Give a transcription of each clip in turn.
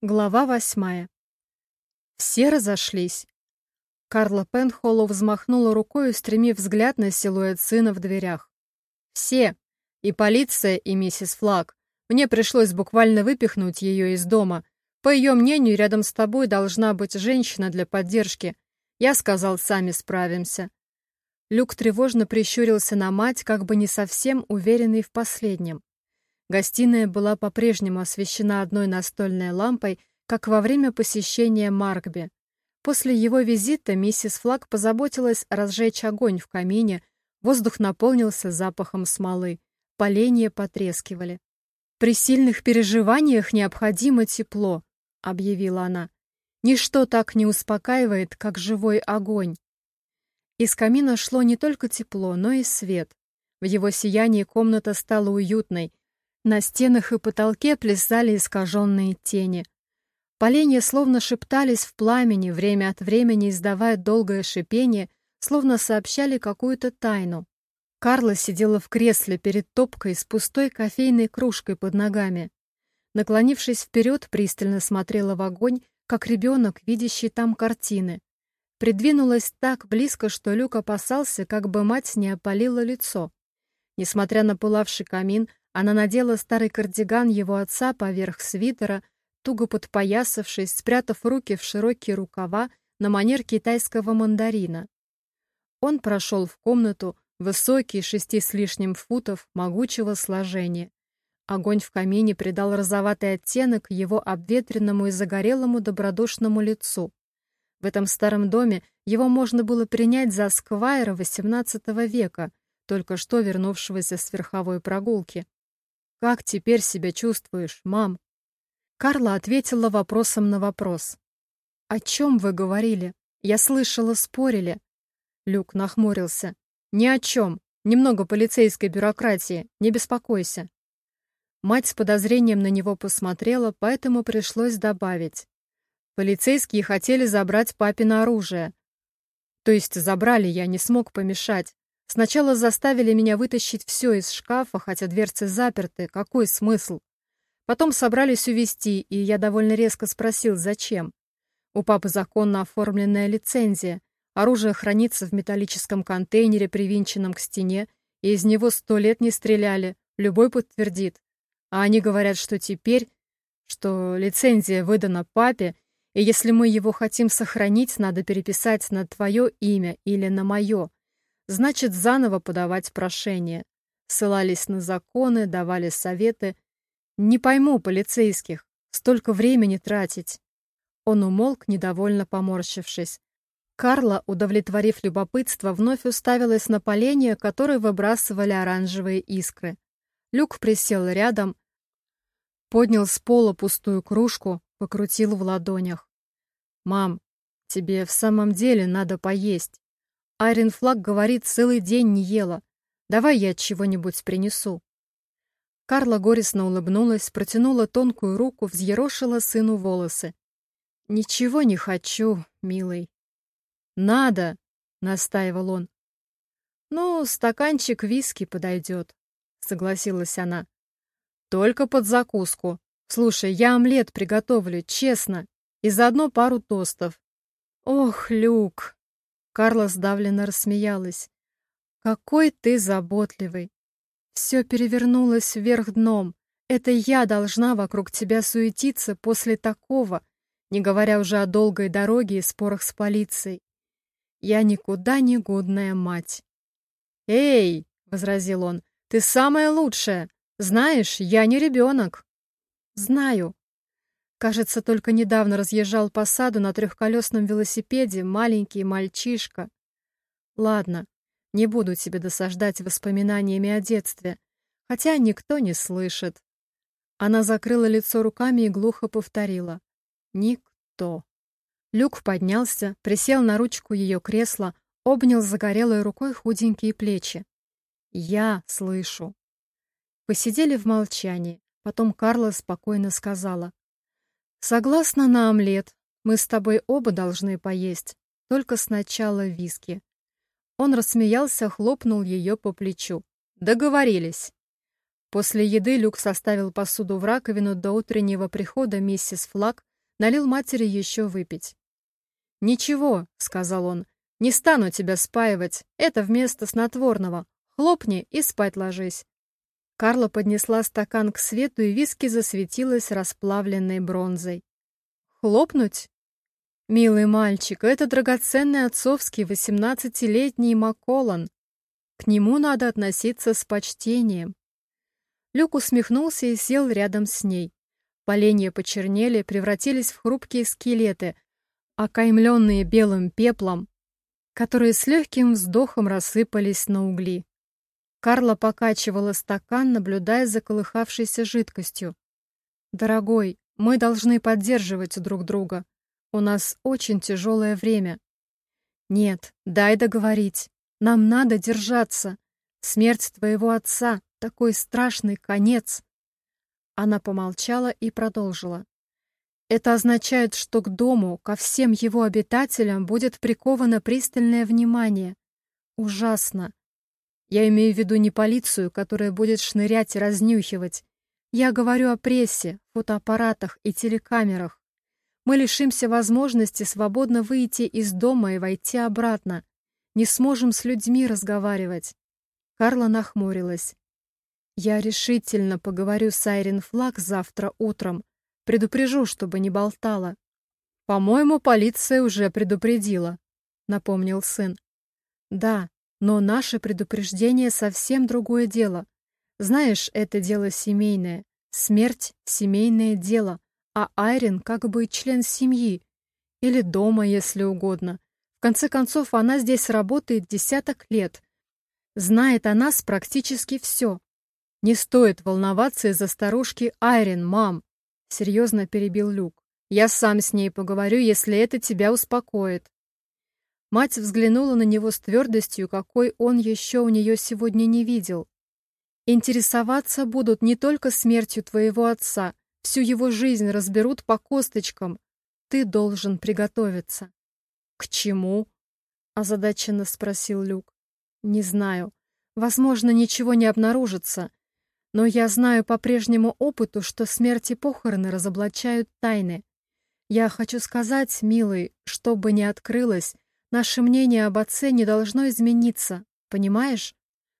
Глава восьмая. Все разошлись. Карла Пенхоллоу взмахнула рукой, устремив взгляд на силуэт сына в дверях. «Все. И полиция, и миссис Флаг. Мне пришлось буквально выпихнуть ее из дома. По ее мнению, рядом с тобой должна быть женщина для поддержки. Я сказал, сами справимся». Люк тревожно прищурился на мать, как бы не совсем уверенный в последнем. Гостиная была по-прежнему освещена одной настольной лампой, как во время посещения Маркби. После его визита миссис Флаг позаботилась разжечь огонь в камине, воздух наполнился запахом смолы, поленья потрескивали. «При сильных переживаниях необходимо тепло», — объявила она. «Ничто так не успокаивает, как живой огонь». Из камина шло не только тепло, но и свет. В его сиянии комната стала уютной, на стенах и потолке плясали искаженные тени. Поленья словно шептались в пламени, время от времени издавая долгое шипение, словно сообщали какую-то тайну. Карла сидела в кресле перед топкой с пустой кофейной кружкой под ногами. Наклонившись вперед, пристально смотрела в огонь, как ребенок, видящий там картины. Придвинулась так близко, что Люк опасался, как бы мать не опалила лицо. Несмотря на пылавший камин, она надела старый кардиган его отца поверх свитера, туго подпоясавшись, спрятав руки в широкие рукава на манер китайского мандарина. Он прошел в комнату, высокий, шести с лишним футов, могучего сложения. Огонь в камине придал розоватый оттенок его обветренному и загорелому добродушному лицу. В этом старом доме его можно было принять за сквайра XVIII века, только что вернувшегося с верховой прогулки. «Как теперь себя чувствуешь, мам?» Карла ответила вопросом на вопрос. «О чем вы говорили? Я слышала, спорили». Люк нахмурился. «Ни о чем. Немного полицейской бюрократии. Не беспокойся». Мать с подозрением на него посмотрела, поэтому пришлось добавить. Полицейские хотели забрать папино оружие. То есть забрали, я не смог помешать. Сначала заставили меня вытащить все из шкафа, хотя дверцы заперты. Какой смысл? Потом собрались увезти, и я довольно резко спросил, зачем. У папы законно оформленная лицензия. Оружие хранится в металлическом контейнере, привинченном к стене, и из него сто лет не стреляли. Любой подтвердит. А они говорят, что теперь, что лицензия выдана папе, и если мы его хотим сохранить, надо переписать на твое имя или на мое значит заново подавать прошение. Ссылались на законы, давали советы. Не пойму полицейских, столько времени тратить. Он умолк, недовольно поморщившись. Карла, удовлетворив любопытство, вновь уставилась на поленья, которые выбрасывали оранжевые искры. Люк присел рядом, поднял с пола пустую кружку, покрутил в ладонях. «Мам, тебе в самом деле надо поесть. Айрин Флаг говорит, целый день не ела. Давай я чего-нибудь принесу. Карла горестно улыбнулась, протянула тонкую руку, взъерошила сыну волосы. «Ничего не хочу, милый». «Надо!» — настаивал он. «Ну, стаканчик виски подойдет», — согласилась она. «Только под закуску. Слушай, я омлет приготовлю, честно, и заодно пару тостов». «Ох, Люк!» Карла сдавленно рассмеялась. «Какой ты заботливый! Все перевернулось вверх дном. Это я должна вокруг тебя суетиться после такого, не говоря уже о долгой дороге и спорах с полицией. Я никуда не годная мать». «Эй!» — возразил он. «Ты самая лучшая! Знаешь, я не ребенок!» «Знаю», Кажется, только недавно разъезжал по саду на трехколесном велосипеде маленький мальчишка. Ладно, не буду тебе досаждать воспоминаниями о детстве, хотя никто не слышит. Она закрыла лицо руками и глухо повторила. Никто. Люк поднялся, присел на ручку ее кресла, обнял загорелой рукой худенькие плечи. «Я слышу». Посидели в молчании. Потом Карла спокойно сказала. Согласна на омлет. Мы с тобой оба должны поесть. Только сначала виски. Он рассмеялся, хлопнул ее по плечу. Договорились. После еды Люк составил посуду в раковину до утреннего прихода миссис Флаг, налил матери еще выпить. «Ничего», — сказал он, — «не стану тебя спаивать, это вместо снотворного. Хлопни и спать ложись». Карла поднесла стакан к свету, и виски засветилась расплавленной бронзой. «Хлопнуть?» «Милый мальчик, это драгоценный отцовский восемнадцатилетний Маколан. К нему надо относиться с почтением». Люк усмехнулся и сел рядом с ней. Поленья почернели, превратились в хрупкие скелеты, окаймленные белым пеплом, которые с легким вздохом рассыпались на угли. Карла покачивала стакан, наблюдая за колыхавшейся жидкостью. «Дорогой, мы должны поддерживать друг друга. У нас очень тяжелое время». «Нет, дай договорить. Нам надо держаться. Смерть твоего отца — такой страшный конец». Она помолчала и продолжила. Это означает, что к дому, ко всем его обитателям будет приковано пристальное внимание. Ужасно. Я имею в виду не полицию, которая будет шнырять и разнюхивать. Я говорю о прессе, фотоаппаратах и телекамерах. Мы лишимся возможности свободно выйти из дома и войти обратно. Не сможем с людьми разговаривать. Карла нахмурилась. Я решительно поговорю с Айрин Флаг завтра утром. Предупрежу, чтобы не болтала. По-моему, полиция уже предупредила, напомнил сын. Да, но наше предупреждение совсем другое дело. Знаешь, это дело семейное. Смерть — семейное дело, а Айрин как бы член семьи. Или дома, если угодно. В конце концов, она здесь работает десяток лет. Знает о нас практически все. Не стоит волноваться из-за старушки Айрин, мам. Серьезно перебил Люк. Я сам с ней поговорю, если это тебя успокоит. Мать взглянула на него с твердостью, какой он еще у нее сегодня не видел. «Интересоваться будут не только смертью твоего отца, всю его жизнь разберут по косточкам. Ты должен приготовиться». «К чему?» — озадаченно спросил Люк. «Не знаю. Возможно, ничего не обнаружится. Но я знаю по прежнему опыту, что смерть и похороны разоблачают тайны. Я хочу сказать, милый, что бы ни открылось, Наше мнение об отце не должно измениться, понимаешь?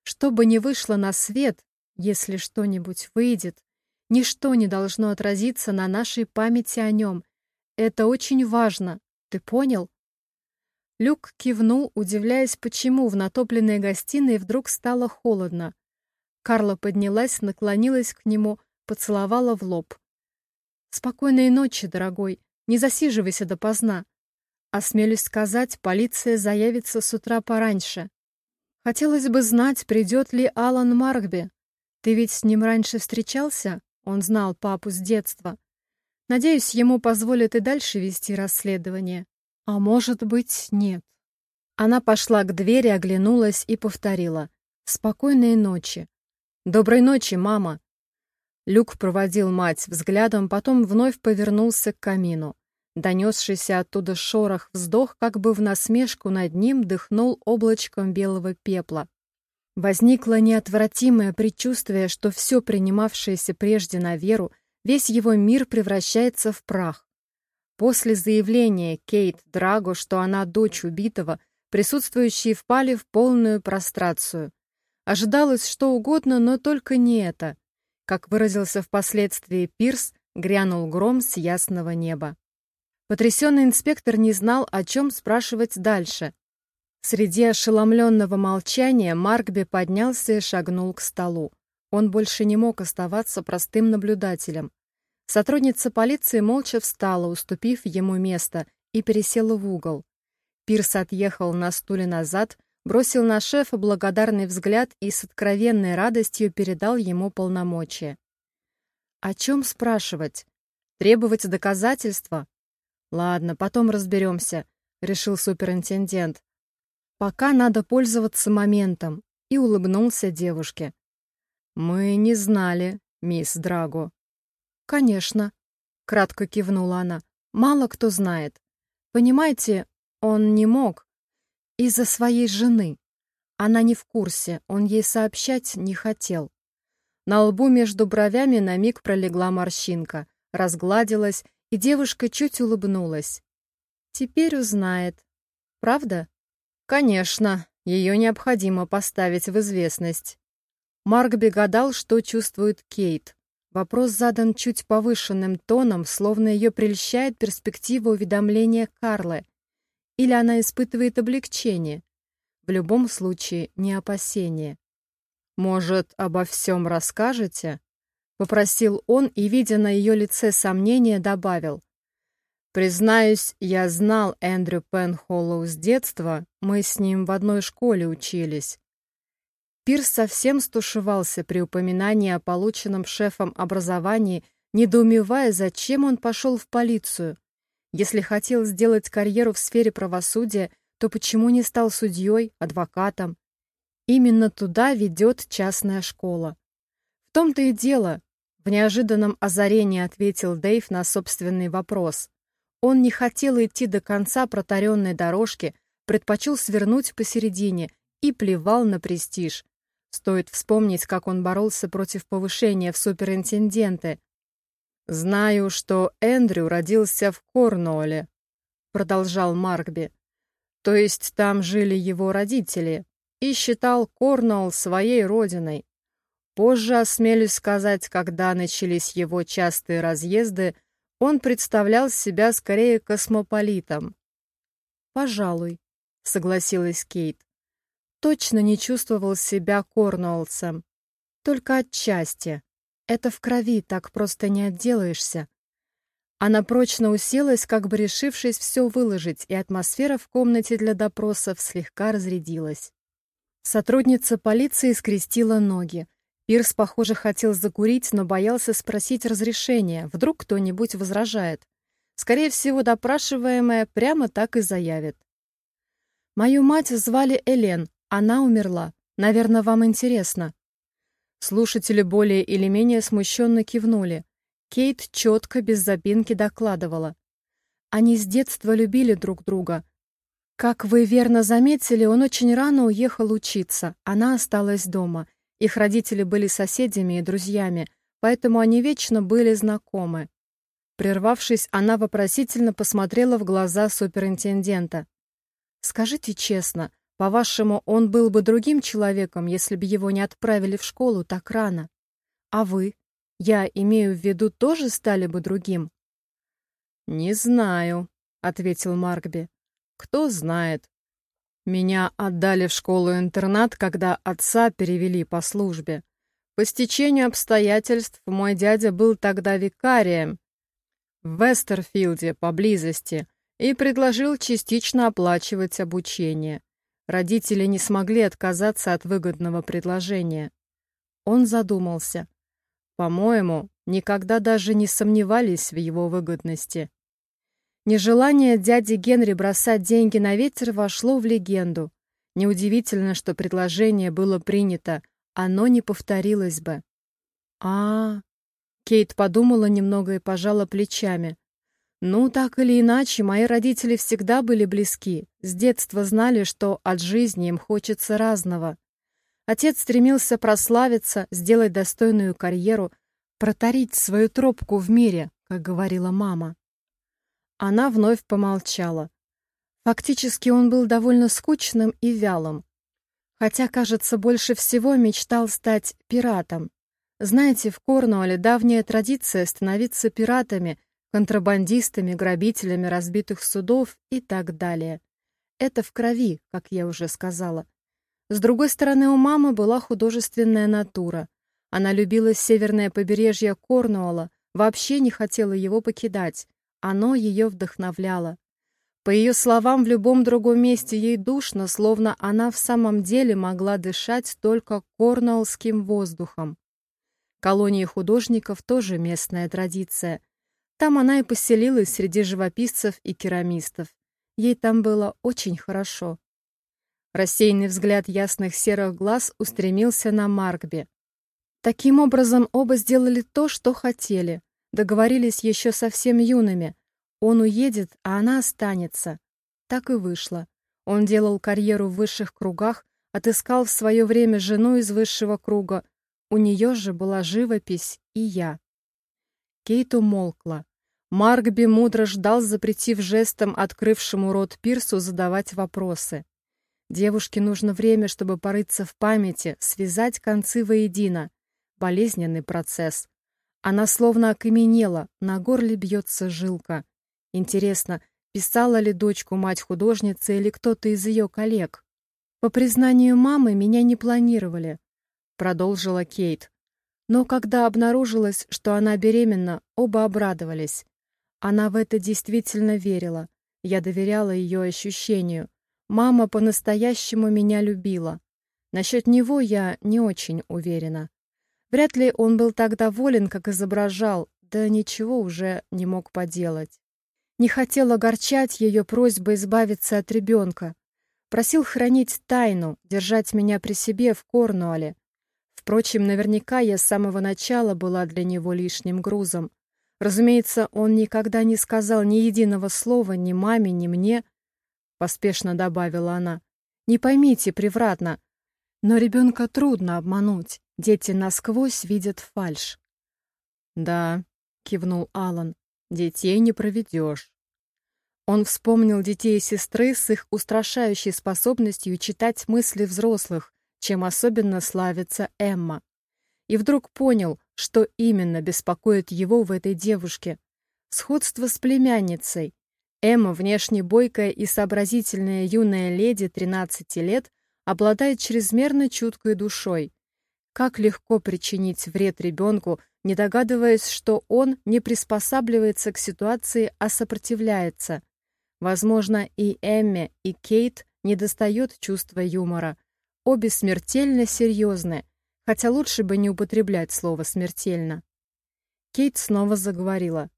Что бы ни вышло на свет, если что-нибудь выйдет, ничто не должно отразиться на нашей памяти о нем. Это очень важно, ты понял? Люк кивнул, удивляясь, почему в натопленной гостиной вдруг стало холодно. Карла поднялась, наклонилась к нему, поцеловала в лоб. «Спокойной ночи, дорогой. Не засиживайся допоздна. Осмелюсь сказать, полиция заявится с утра пораньше. Хотелось бы знать, придет ли Алан Маркби. Ты ведь с ним раньше встречался? Он знал папу с детства. Надеюсь, ему позволят и дальше вести расследование. А может быть, нет. Она пошла к двери, оглянулась и повторила. «Спокойной ночи». «Доброй ночи, мама». Люк проводил мать взглядом, потом вновь повернулся к камину. Донесшийся оттуда шорох вздох, как бы в насмешку над ним дыхнул облачком белого пепла. Возникло неотвратимое предчувствие, что все принимавшееся прежде на веру, весь его мир превращается в прах. После заявления Кейт Драго, что она дочь убитого, присутствующие впали в полную прострацию. Ожидалось что угодно, но только не это. Как выразился впоследствии Пирс, грянул гром с ясного неба. Потрясенный инспектор не знал, о чем спрашивать дальше. Среди ошеломленного молчания Маркби поднялся и шагнул к столу. Он больше не мог оставаться простым наблюдателем. Сотрудница полиции молча встала, уступив ему место, и пересела в угол. Пирс отъехал на стуле назад, бросил на шефа благодарный взгляд и с откровенной радостью передал ему полномочия. О чем спрашивать? Требовать доказательства? «Ладно, потом разберемся», — решил суперинтендент. «Пока надо пользоваться моментом», — и улыбнулся девушке. «Мы не знали, мисс Драго». «Конечно», — кратко кивнула она. «Мало кто знает. Понимаете, он не мог. Из-за своей жены. Она не в курсе, он ей сообщать не хотел». На лбу между бровями на миг пролегла морщинка, разгладилась и девушка чуть улыбнулась. Теперь узнает. Правда? Конечно, ее необходимо поставить в известность. Маркби гадал, что чувствует Кейт. Вопрос задан чуть повышенным тоном, словно ее прельщает перспектива уведомления Карлы. Или она испытывает облегчение. В любом случае, не опасение. «Может, обо всем расскажете?» — попросил он и, видя на ее лице сомнение, добавил. «Признаюсь, я знал Эндрю Пенхоллоу с детства, мы с ним в одной школе учились. Пирс совсем стушевался при упоминании о полученном шефом образовании, недоумевая, зачем он пошел в полицию. Если хотел сделать карьеру в сфере правосудия, то почему не стал судьей, адвокатом? Именно туда ведет частная школа. В том-то и дело, в неожиданном озарении ответил Дэйв на собственный вопрос. Он не хотел идти до конца протаренной дорожки, предпочел свернуть посередине и плевал на престиж, Стоит вспомнить, как он боролся против повышения в суперинтенденты. «Знаю, что Эндрю родился в Корнуолле», — продолжал Маркби. «То есть там жили его родители, и считал Корнуолл своей родиной. Позже, осмелюсь сказать, когда начались его частые разъезды, он представлял себя скорее космополитом». «Пожалуй», — согласилась Кейт точно не чувствовал себя Корнуоллсом. Только отчасти. Это в крови, так просто не отделаешься. Она прочно уселась, как бы решившись все выложить, и атмосфера в комнате для допросов слегка разрядилась. Сотрудница полиции скрестила ноги. Пирс, похоже, хотел закурить, но боялся спросить разрешения, вдруг кто-нибудь возражает. Скорее всего, допрашиваемая прямо так и заявит. «Мою мать звали Элен, она умерла. Наверное, вам интересно». Слушатели более или менее смущенно кивнули. Кейт четко, без запинки докладывала. Они с детства любили друг друга. Как вы верно заметили, он очень рано уехал учиться, она осталась дома. Их родители были соседями и друзьями, поэтому они вечно были знакомы. Прервавшись, она вопросительно посмотрела в глаза суперинтендента. «Скажите честно, по-вашему, он был бы другим человеком, если бы его не отправили в школу так рано? А вы? Я имею в виду, тоже стали бы другим? Не знаю, ответил Маркби. Кто знает? Меня отдали в школу-интернат, когда отца перевели по службе. По стечению обстоятельств мой дядя был тогда викарием в Вестерфилде поблизости и предложил частично оплачивать обучение. Родители не смогли отказаться от выгодного предложения. Он задумался. По-моему, никогда даже не сомневались в его выгодности. Нежелание дяди Генри бросать деньги на ветер вошло в легенду. Неудивительно, что предложение было принято, оно не повторилось бы. А, -а, -а. Кейт подумала немного и пожала плечами. Ну, так или иначе, мои родители всегда были близки. С детства знали, что от жизни им хочется разного. Отец стремился прославиться, сделать достойную карьеру, протарить свою тропку в мире, как говорила мама. Она вновь помолчала. Фактически он был довольно скучным и вялым. Хотя, кажется, больше всего мечтал стать пиратом. Знаете, в Корнуолле давняя традиция становиться пиратами — контрабандистами, грабителями разбитых судов и так далее. Это в крови, как я уже сказала. С другой стороны, у мамы была художественная натура. Она любила северное побережье Корнуолла, вообще не хотела его покидать. Оно ее вдохновляло. По ее словам, в любом другом месте ей душно, словно она в самом деле могла дышать только корнуоллским воздухом. Колонии художников тоже местная традиция. Там она и поселилась среди живописцев и керамистов. Ей там было очень хорошо. Рассеянный взгляд ясных серых глаз устремился на Маркби. Таким образом, оба сделали то, что хотели. Договорились еще совсем юными. Он уедет, а она останется. Так и вышло. Он делал карьеру в высших кругах, отыскал в свое время жену из высшего круга. У нее же была живопись и я. Кейт умолкла. Маркби мудро ждал, запретив жестом открывшему рот Пирсу задавать вопросы. Девушке нужно время, чтобы порыться в памяти, связать концы воедино. Болезненный процесс. Она словно окаменела, на горле бьется жилка. Интересно, писала ли дочку мать художницы или кто-то из ее коллег? По признанию мамы, меня не планировали, продолжила Кейт. Но когда обнаружилось, что она беременна, оба обрадовались. Она в это действительно верила. Я доверяла ее ощущению. Мама по-настоящему меня любила. Насчет него я не очень уверена. Вряд ли он был так доволен, как изображал, да ничего уже не мог поделать. Не хотел огорчать ее просьбой избавиться от ребенка. Просил хранить тайну, держать меня при себе в Корнуолле. Впрочем, наверняка я с самого начала была для него лишним грузом. Разумеется, он никогда не сказал ни единого слова ни маме, ни мне, — поспешно добавила она. Не поймите превратно, но ребенка трудно обмануть. Дети насквозь видят фальшь. Да, кивнул Алан. Детей не проведешь. Он вспомнил детей и сестры с их устрашающей способностью читать мысли взрослых, чем особенно славится Эмма. И вдруг понял, что именно беспокоит его в этой девушке. Сходство с племянницей. Эмма, внешне бойкая и сообразительная юная леди 13 лет, обладает чрезмерно чуткой душой. Как легко причинить вред ребенку, не догадываясь, что он не приспосабливается к ситуации, а сопротивляется. Возможно, и Эмме, и Кейт недостает чувства юмора. Обе смертельно серьезны, хотя лучше бы не употреблять слово «смертельно». Кейт снова заговорила.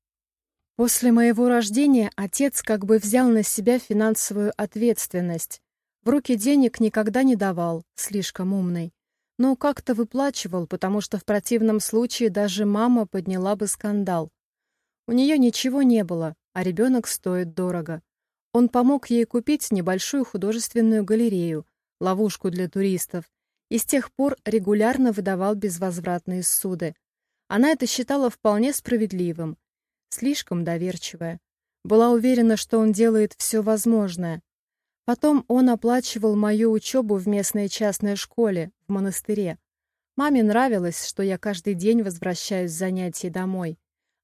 «После моего рождения отец как бы взял на себя финансовую ответственность. В руки денег никогда не давал, слишком умный. Но как-то выплачивал, потому что в противном случае даже мама подняла бы скандал. У нее ничего не было, а ребенок стоит дорого. Он помог ей купить небольшую художественную галерею, ловушку для туристов, и с тех пор регулярно выдавал безвозвратные суды. Она это считала вполне справедливым, слишком доверчивая. Была уверена, что он делает все возможное, Потом он оплачивал мою учебу в местной частной школе, монастыре. Маме нравилось, что я каждый день возвращаюсь с занятий домой.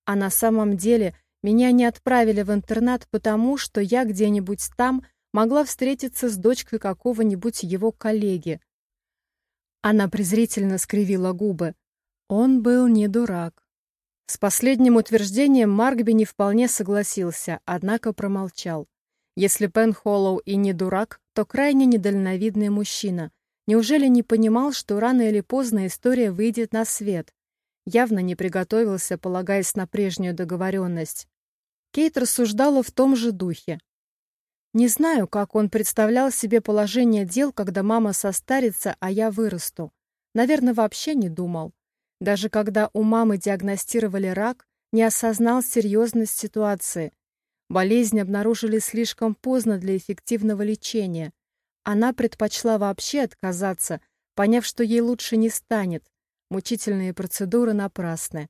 А на самом деле меня не отправили в интернат потому, что я где-нибудь там могла встретиться с дочкой какого-нибудь его коллеги. Она презрительно скривила губы. Он был не дурак. С последним утверждением Маркби не вполне согласился, однако промолчал. Если Пенхоллоу и не дурак, то крайне недальновидный мужчина. Неужели не понимал, что рано или поздно история выйдет на свет? Явно не приготовился, полагаясь на прежнюю договоренность. Кейт рассуждала в том же духе. Не знаю, как он представлял себе положение дел, когда мама состарится, а я вырасту. Наверное, вообще не думал. Даже когда у мамы диагностировали рак, не осознал серьезность ситуации. Болезнь обнаружили слишком поздно для эффективного лечения. Она предпочла вообще отказаться, поняв, что ей лучше не станет. Мучительные процедуры напрасны.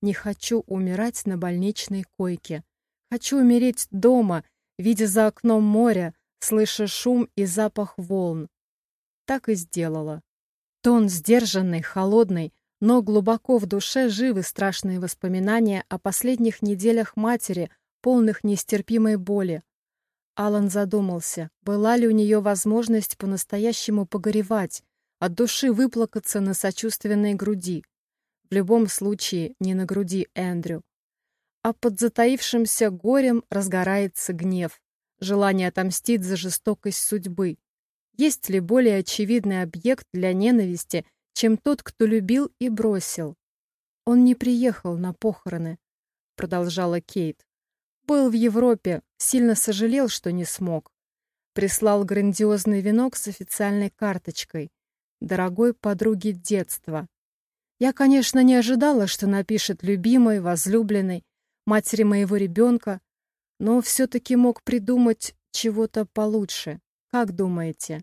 Не хочу умирать на больничной койке. Хочу умереть дома, видя за окном море, слыша шум и запах волн. Так и сделала. Тон сдержанный, холодный, но глубоко в душе живы страшные воспоминания о последних неделях матери — полных нестерпимой боли. Алан задумался, была ли у нее возможность по-настоящему погоревать, от души выплакаться на сочувственной груди. В любом случае, не на груди Эндрю. А под затаившимся горем разгорается гнев, желание отомстить за жестокость судьбы. Есть ли более очевидный объект для ненависти, чем тот, кто любил и бросил? Он не приехал на похороны, продолжала Кейт. Был в Европе, сильно сожалел, что не смог. Прислал грандиозный венок с официальной карточкой. Дорогой подруге детства. Я, конечно, не ожидала, что напишет любимой, возлюбленной, матери моего ребенка, но все-таки мог придумать чего-то получше. Как думаете?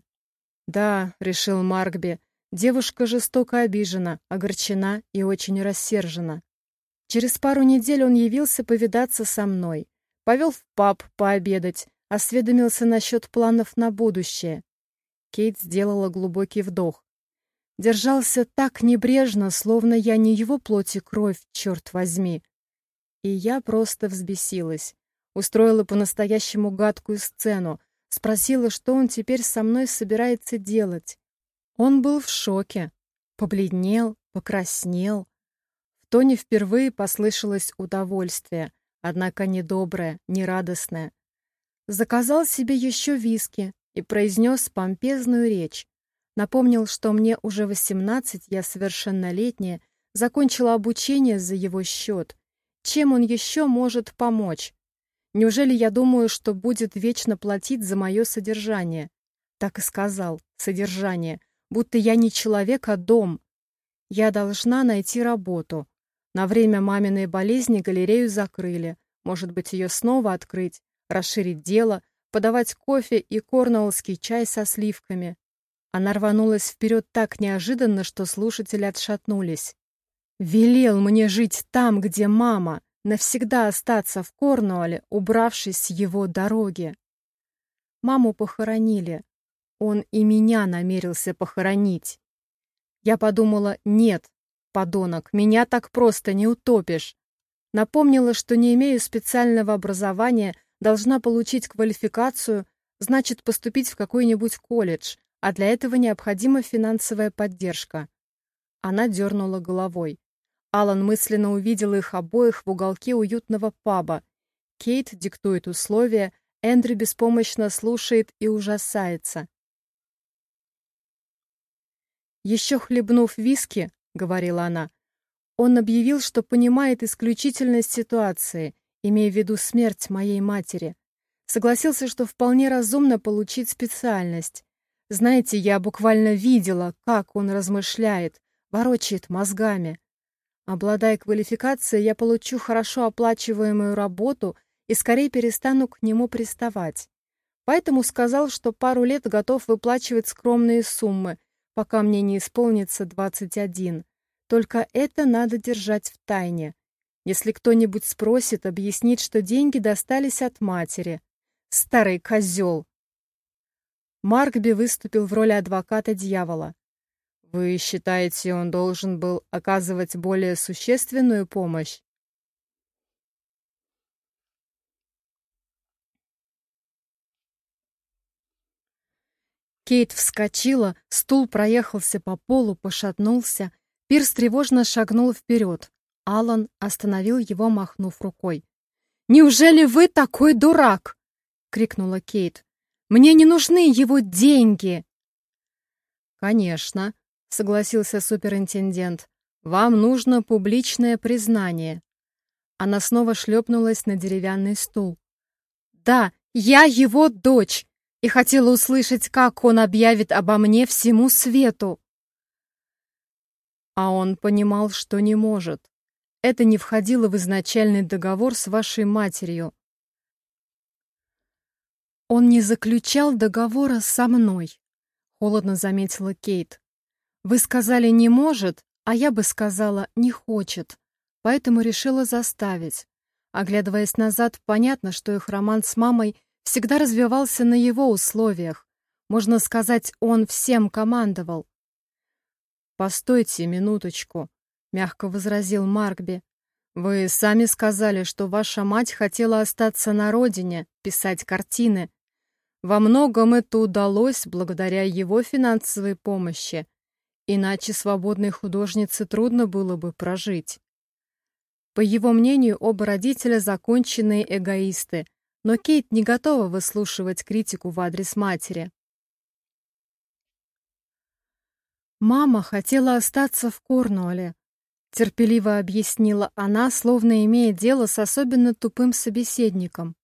Да, решил Маркби, девушка жестоко обижена, огорчена и очень рассержена. Через пару недель он явился повидаться со мной. Повел в паб пообедать, осведомился насчет планов на будущее. Кейт сделала глубокий вдох. Держался так небрежно, словно я не его плоть и кровь, черт возьми. И я просто взбесилась. Устроила по-настоящему гадкую сцену. Спросила, что он теперь со мной собирается делать. Он был в шоке. Побледнел, покраснел. В тоне впервые послышалось удовольствие, однако не доброе, не радостное. Заказал себе еще виски и произнес помпезную речь. Напомнил, что мне уже восемнадцать, я совершеннолетняя, закончила обучение за его счет. Чем он еще может помочь? Неужели я думаю, что будет вечно платить за мое содержание? Так и сказал, содержание, будто я не человек, а дом. Я должна найти работу. На время маминой болезни галерею закрыли. Может быть, ее снова открыть, расширить дело, подавать кофе и корнуоллский чай со сливками. Она рванулась вперед так неожиданно, что слушатели отшатнулись. «Велел мне жить там, где мама, навсегда остаться в Корнуолле, убравшись с его дороги. Маму похоронили. Он и меня намерился похоронить. Я подумала, нет, подонок, меня так просто не утопишь. Напомнила, что не имею специального образования, должна получить квалификацию, значит поступить в какой-нибудь колледж, а для этого необходима финансовая поддержка. Она дернула головой. Алан мысленно увидел их обоих в уголке уютного паба. Кейт диктует условия, Эндрю беспомощно слушает и ужасается. «Еще хлебнув виски», — говорила она, — «он объявил, что понимает исключительность ситуации, имея в виду смерть моей матери. Согласился, что вполне разумно получить специальность. Знаете, я буквально видела, как он размышляет, ворочает мозгами. Обладая квалификацией, я получу хорошо оплачиваемую работу и скорее перестану к нему приставать. Поэтому сказал, что пару лет готов выплачивать скромные суммы, пока мне не исполнится 21. Только это надо держать в тайне. Если кто-нибудь спросит, объяснить, что деньги достались от матери. Старый козел! Маркби выступил в роли адвоката дьявола. Вы считаете, он должен был оказывать более существенную помощь? Кейт вскочила, стул проехался по полу, пошатнулся. Пирс тревожно шагнул вперед. Алан остановил его, махнув рукой. «Неужели вы такой дурак?» — крикнула Кейт. «Мне не нужны его деньги!» «Конечно», — согласился суперинтендент. «Вам нужно публичное признание». Она снова шлепнулась на деревянный стул. «Да, я его дочь, и хотела услышать, как он объявит обо мне всему свету». А он понимал, что не может. Это не входило в изначальный договор с вашей матерью. Он не заключал договора со мной, холодно заметила Кейт. Вы сказали «не может», а я бы сказала «не хочет», поэтому решила заставить. Оглядываясь назад, понятно, что их роман с мамой всегда развивался на его условиях. Можно сказать, он всем командовал. «Постойте минуточку», — мягко возразил Маркби. «Вы сами сказали, что ваша мать хотела остаться на родине, писать картины. Во многом это удалось благодаря его финансовой помощи. Иначе свободной художнице трудно было бы прожить. По его мнению, оба родителя законченные эгоисты, но Кейт не готова выслушивать критику в адрес матери. «Мама хотела остаться в Корнуолле», — терпеливо объяснила она, словно имея дело с особенно тупым собеседником.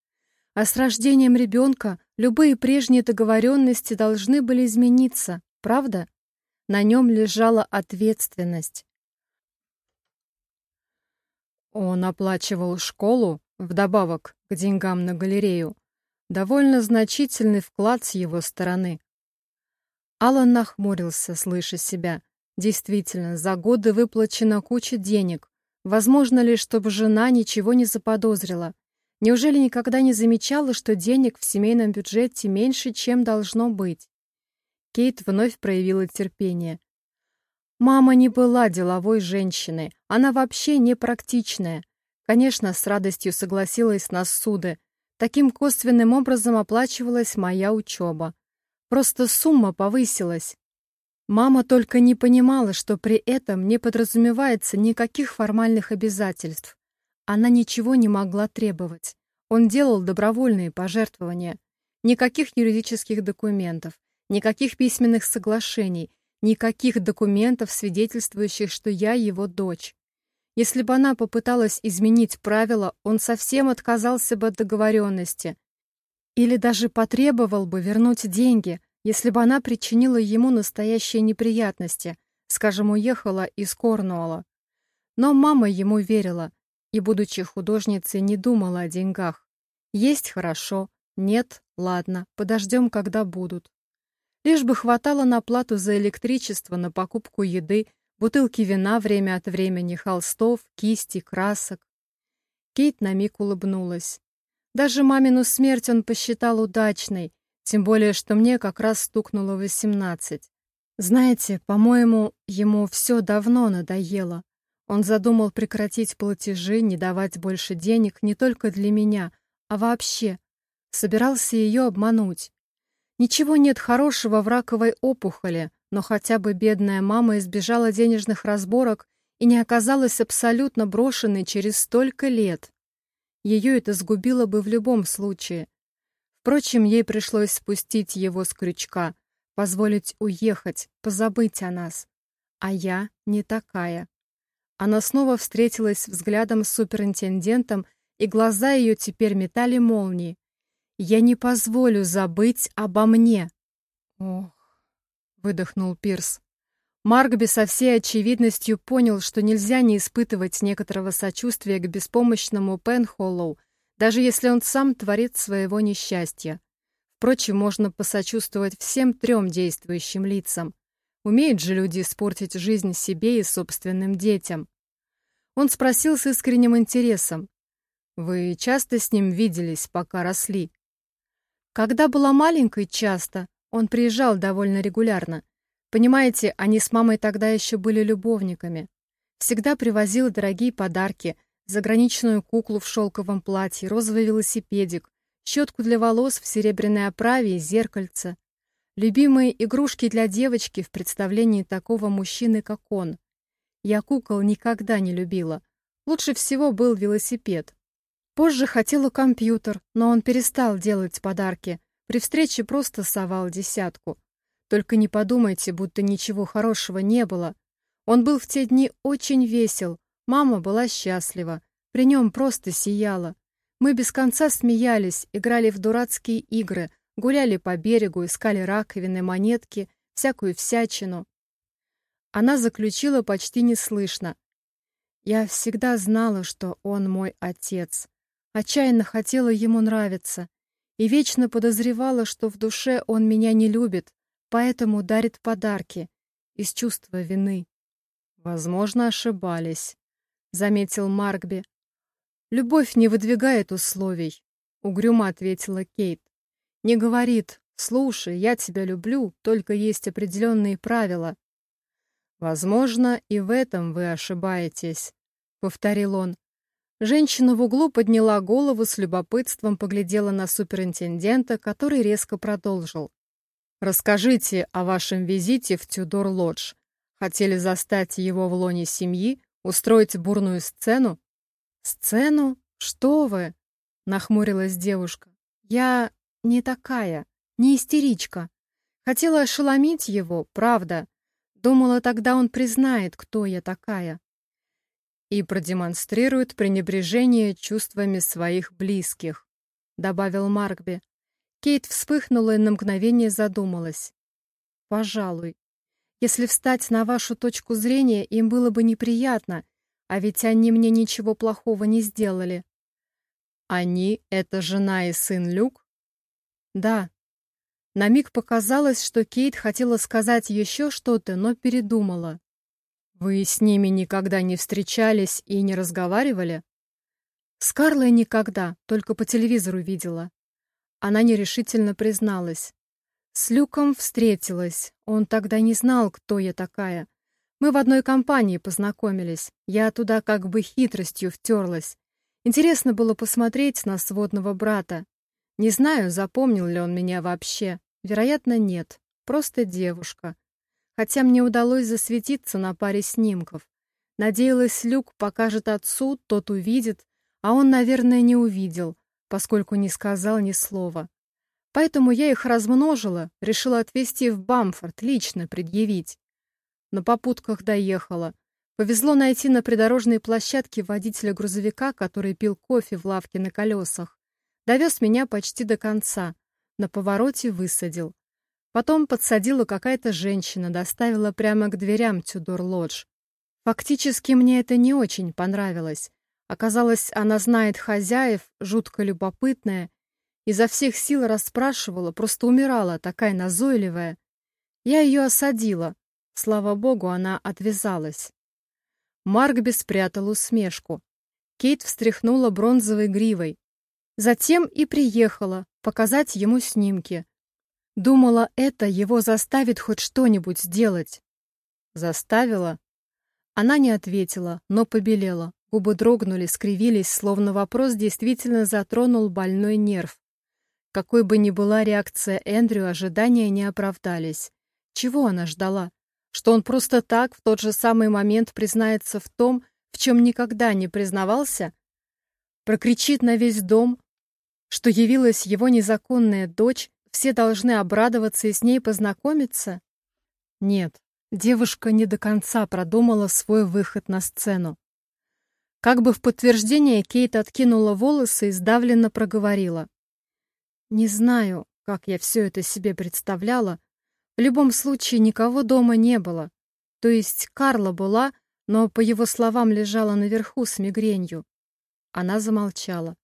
«А с рождением ребенка любые прежние договоренности должны были измениться, правда?» На нем лежала ответственность. Он оплачивал школу, вдобавок к деньгам на галерею. Довольно значительный вклад с его стороны. Алан нахмурился, слыша себя. Действительно, за годы выплачена куча денег. Возможно ли, чтобы жена ничего не заподозрила? Неужели никогда не замечала, что денег в семейном бюджете меньше, чем должно быть? Кейт вновь проявила терпение. Мама не была деловой женщиной, она вообще не практичная. Конечно, с радостью согласилась на суды. Таким косвенным образом оплачивалась моя учеба. Просто сумма повысилась. Мама только не понимала, что при этом не подразумевается никаких формальных обязательств. Она ничего не могла требовать. Он делал добровольные пожертвования. Никаких юридических документов, никаких письменных соглашений, никаких документов, свидетельствующих, что я его дочь. Если бы она попыталась изменить правила, он совсем отказался бы от договоренности. Или даже потребовал бы вернуть деньги, если бы она причинила ему настоящие неприятности, скажем, уехала из Корнуолла. Но мама ему верила, и, будучи художницей, не думала о деньгах. Есть хорошо, нет, ладно, подождем, когда будут. Лишь бы хватало на плату за электричество, на покупку еды, бутылки вина время от времени, холстов, кисти, красок. Кейт на миг улыбнулась. Даже мамину смерть он посчитал удачной, тем более, что мне как раз стукнуло восемнадцать. Знаете, по-моему, ему все давно надоело. Он задумал прекратить платежи, не давать больше денег не только для меня, а вообще. Собирался ее обмануть. Ничего нет хорошего в раковой опухоли, но хотя бы бедная мама избежала денежных разборок и не оказалась абсолютно брошенной через столько лет. Ее это сгубило бы в любом случае. Впрочем, ей пришлось спустить его с крючка, позволить уехать, позабыть о нас. А я не такая. Она снова встретилась взглядом с суперинтендентом, и глаза ее теперь метали молнии. «Я не позволю забыть обо мне!» «Ох!» — выдохнул Пирс. Маркби со всей очевидностью понял, что нельзя не испытывать некоторого сочувствия к беспомощному Пенхоллоу, даже если он сам творит своего несчастья. Впрочем, можно посочувствовать всем трем действующим лицам. Умеют же люди испортить жизнь себе и собственным детям. Он спросил с искренним интересом. «Вы часто с ним виделись, пока росли?» Когда была маленькой, часто. Он приезжал довольно регулярно. Понимаете, они с мамой тогда еще были любовниками. Всегда привозил дорогие подарки, заграничную куклу в шелковом платье, розовый велосипедик, щетку для волос в серебряной оправе и зеркальце. Любимые игрушки для девочки в представлении такого мужчины, как он. Я кукол никогда не любила. Лучше всего был велосипед. Позже хотела компьютер, но он перестал делать подарки. При встрече просто совал десятку. Только не подумайте, будто ничего хорошего не было. Он был в те дни очень весел, Мама была счастлива, при нем просто сияла. Мы без конца смеялись, играли в дурацкие игры, гуляли по берегу, искали раковины, монетки, всякую всячину. Она заключила почти неслышно. Я всегда знала, что он мой отец. Отчаянно хотела ему нравиться. И вечно подозревала, что в душе он меня не любит, поэтому дарит подарки. Из чувства вины. Возможно, ошибались заметил Маркби. «Любовь не выдвигает условий», — угрюмо ответила Кейт. «Не говорит, слушай, я тебя люблю, только есть определенные правила». «Возможно, и в этом вы ошибаетесь», — повторил он. Женщина в углу подняла голову с любопытством, поглядела на суперинтендента, который резко продолжил. «Расскажите о вашем визите в Тюдор-Лодж. Хотели застать его в лоне семьи, Устроить бурную сцену? Сцену? Что вы? Нахмурилась девушка. Я не такая, не истеричка. Хотела ошеломить его, правда. Думала, тогда он признает, кто я такая. И продемонстрирует пренебрежение чувствами своих близких, добавил Маркби. Кейт вспыхнула и на мгновение задумалась. Пожалуй, если встать на вашу точку зрения, им было бы неприятно, а ведь они мне ничего плохого не сделали. Они — это жена и сын Люк? Да. На миг показалось, что Кейт хотела сказать еще что-то, но передумала. Вы с ними никогда не встречались и не разговаривали? С Карлой никогда, только по телевизору видела. Она нерешительно призналась. С Люком встретилась. Он тогда не знал, кто я такая. Мы в одной компании познакомились. Я туда как бы хитростью втерлась. Интересно было посмотреть на сводного брата. Не знаю, запомнил ли он меня вообще. Вероятно, нет. Просто девушка. Хотя мне удалось засветиться на паре снимков. Надеялась, Люк покажет отцу, тот увидит, а он, наверное, не увидел, поскольку не сказал ни слова. Поэтому я их размножила, решила отвезти в Бамфорд, лично предъявить. На попутках доехала. Повезло найти на придорожной площадке водителя грузовика, который пил кофе в лавке на колесах. Довез меня почти до конца. На повороте высадил. Потом подсадила какая-то женщина, доставила прямо к дверям Тюдор-Лодж. Фактически мне это не очень понравилось. Оказалось, она знает хозяев, жутко любопытная, изо всех сил расспрашивала, просто умирала, такая назойливая. Я ее осадила. Слава богу, она отвязалась. Маркби спрятал усмешку. Кейт встряхнула бронзовой гривой. Затем и приехала показать ему снимки. Думала, это его заставит хоть что-нибудь сделать. Заставила? Она не ответила, но побелела. Губы дрогнули, скривились, словно вопрос действительно затронул больной нерв. Какой бы ни была реакция Эндрю, ожидания не оправдались. Чего она ждала? Что он просто так в тот же самый момент признается в том, в чем никогда не признавался? Прокричит на весь дом, что явилась его незаконная дочь, все должны обрадоваться и с ней познакомиться? Нет, девушка не до конца продумала свой выход на сцену. Как бы в подтверждение Кейт откинула волосы и сдавленно проговорила. «Не знаю, как я все это себе представляла. В любом случае никого дома не было. То есть Карла была, но, по его словам, лежала наверху с мигренью». Она замолчала.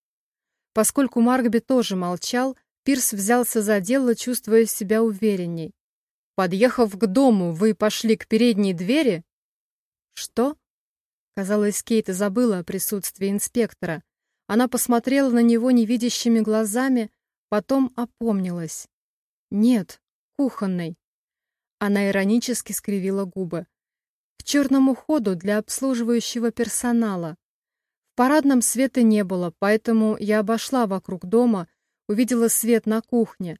Поскольку Маркби тоже молчал, Пирс взялся за дело, чувствуя себя уверенней. «Подъехав к дому, вы пошли к передней двери?» «Что?» Казалось, Кейт забыла о присутствии инспектора. Она посмотрела на него невидящими глазами, потом опомнилась. «Нет, кухонной». Она иронически скривила губы. «К черному ходу для обслуживающего персонала. В парадном света не было, поэтому я обошла вокруг дома, увидела свет на кухне.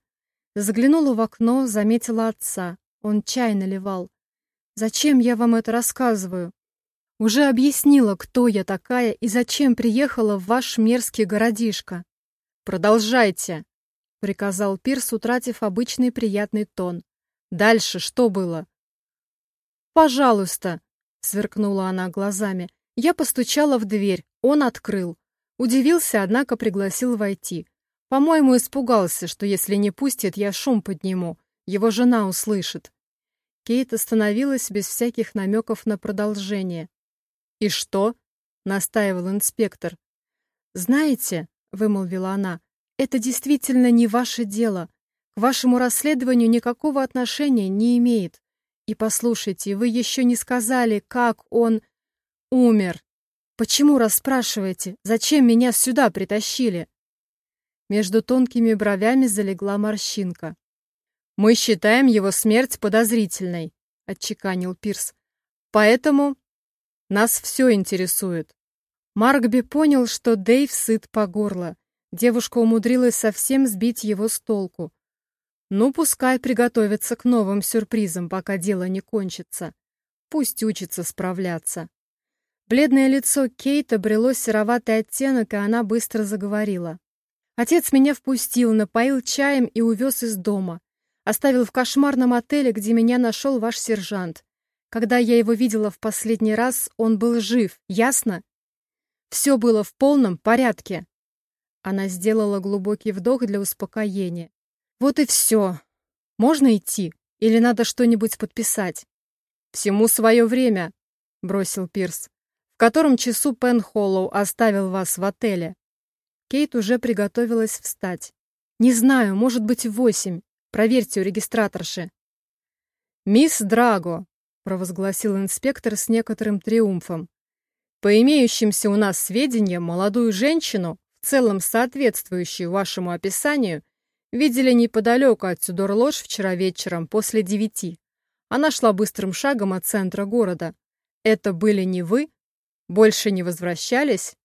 Заглянула в окно, заметила отца. Он чай наливал. «Зачем я вам это рассказываю?» Уже объяснила, кто я такая и зачем приехала в ваш мерзкий городишко. Продолжайте, приказал Пирс, утратив обычный приятный тон. Дальше что было? Пожалуйста, сверкнула она глазами. Я постучала в дверь, он открыл. Удивился, однако пригласил войти. По-моему, испугался, что если не пустит, я шум подниму. Его жена услышит. Кейт остановилась без всяких намеков на продолжение. «И что?» — настаивал инспектор. «Знаете», — вымолвила она, — «это действительно не ваше дело. К вашему расследованию никакого отношения не имеет. И послушайте, вы еще не сказали, как он умер. Почему расспрашиваете? Зачем меня сюда притащили?» Между тонкими бровями залегла морщинка. «Мы считаем его смерть подозрительной», — отчеканил Пирс. «Поэтому нас все интересует. Маркби понял, что Дэйв сыт по горло. Девушка умудрилась совсем сбить его с толку. Ну, пускай приготовится к новым сюрпризам, пока дело не кончится. Пусть учится справляться. Бледное лицо Кейт обрело сероватый оттенок, и она быстро заговорила. Отец меня впустил, напоил чаем и увез из дома. Оставил в кошмарном отеле, где меня нашел ваш сержант. Когда я его видела в последний раз, он был жив, ясно? Все было в полном порядке. Она сделала глубокий вдох для успокоения. Вот и все. Можно идти? Или надо что-нибудь подписать? Всему свое время, бросил Пирс. В котором часу Пенхоллоу оставил вас в отеле? Кейт уже приготовилась встать. Не знаю, может быть, в восемь. Проверьте у регистраторши. Мисс Драго, провозгласил инспектор с некоторым триумфом. По имеющимся у нас сведениям, молодую женщину, в целом соответствующую вашему описанию, видели неподалеку от Сюдор-Ложь вчера вечером после девяти. Она шла быстрым шагом от центра города. Это были не вы? Больше не возвращались?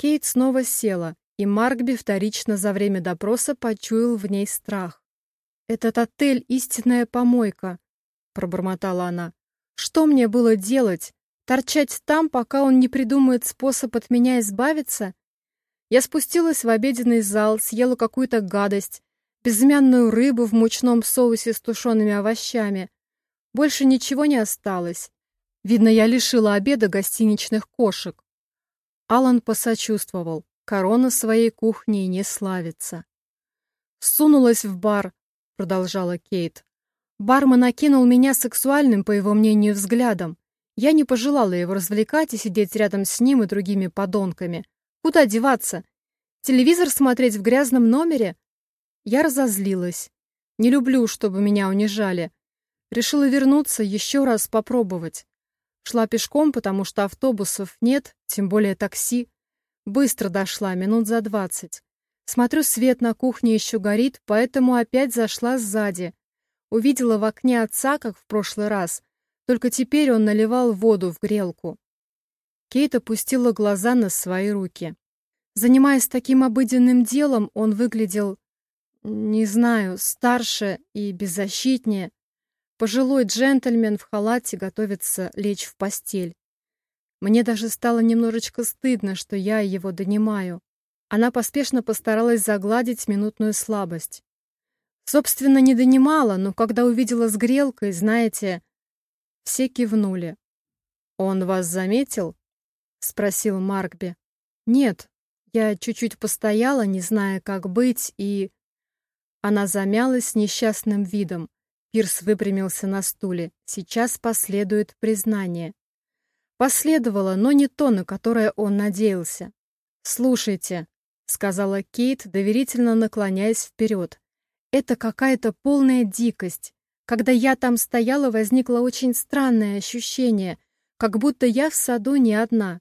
Кейт снова села, и Маркби вторично за время допроса почуял в ней страх. «Этот отель — истинная помойка», — пробормотала она. «Что мне было делать? Торчать там, пока он не придумает способ от меня избавиться?» Я спустилась в обеденный зал, съела какую-то гадость, безымянную рыбу в мучном соусе с тушеными овощами. Больше ничего не осталось. Видно, я лишила обеда гостиничных кошек. Алан посочувствовал. Корона своей кухней не славится. Сунулась в бар, продолжала Кейт. Бармен окинул меня сексуальным, по его мнению, взглядом. Я не пожелала его развлекать и сидеть рядом с ним и другими подонками. Куда деваться? Телевизор смотреть в грязном номере? Я разозлилась. Не люблю, чтобы меня унижали. Решила вернуться, еще раз попробовать. Шла пешком, потому что автобусов нет, тем более такси. Быстро дошла, минут за двадцать. Смотрю, свет на кухне еще горит, поэтому опять зашла сзади. Увидела в окне отца, как в прошлый раз, только теперь он наливал воду в грелку. Кейт опустила глаза на свои руки. Занимаясь таким обыденным делом, он выглядел, не знаю, старше и беззащитнее. Пожилой джентльмен в халате готовится лечь в постель. Мне даже стало немножечко стыдно, что я его донимаю. Она поспешно постаралась загладить минутную слабость. Собственно, не донимала, но когда увидела с грелкой, знаете, все кивнули. «Он вас заметил?» — спросил Маркби. «Нет, я чуть-чуть постояла, не зная, как быть, и...» Она замялась с несчастным видом. Пирс выпрямился на стуле. Сейчас последует признание. Последовало, но не то, на которое он надеялся. «Слушайте», сказала Кейт, доверительно наклоняясь вперед. Это какая-то полная дикость. Когда я там стояла, возникло очень странное ощущение, как будто я в саду не одна.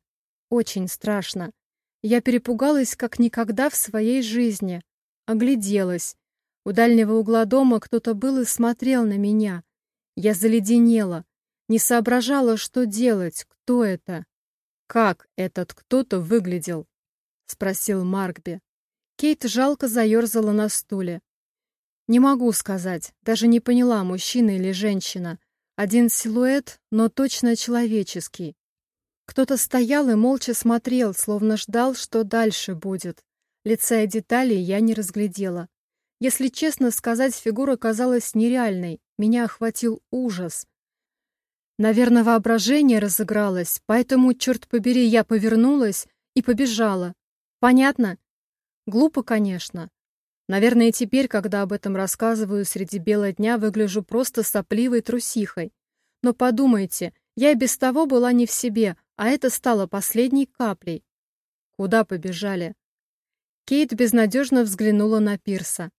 Очень страшно. Я перепугалась как никогда в своей жизни. Огляделась. У дальнего угла дома кто-то был и смотрел на меня. Я заледенела. Не соображала, что делать, кто это. Как этот кто-то выглядел. — спросил Маркби. Кейт жалко заерзала на стуле. «Не могу сказать, даже не поняла, мужчина или женщина. Один силуэт, но точно человеческий. Кто-то стоял и молча смотрел, словно ждал, что дальше будет. Лица и деталей я не разглядела. Если честно сказать, фигура казалась нереальной, меня охватил ужас. Наверное, воображение разыгралось, поэтому, черт побери, я повернулась и побежала. Понятно? Глупо, конечно. Наверное, теперь, когда об этом рассказываю среди бела дня, выгляжу просто сопливой трусихой. Но подумайте, я и без того была не в себе, а это стало последней каплей. Куда побежали? Кейт безнадежно взглянула на Пирса.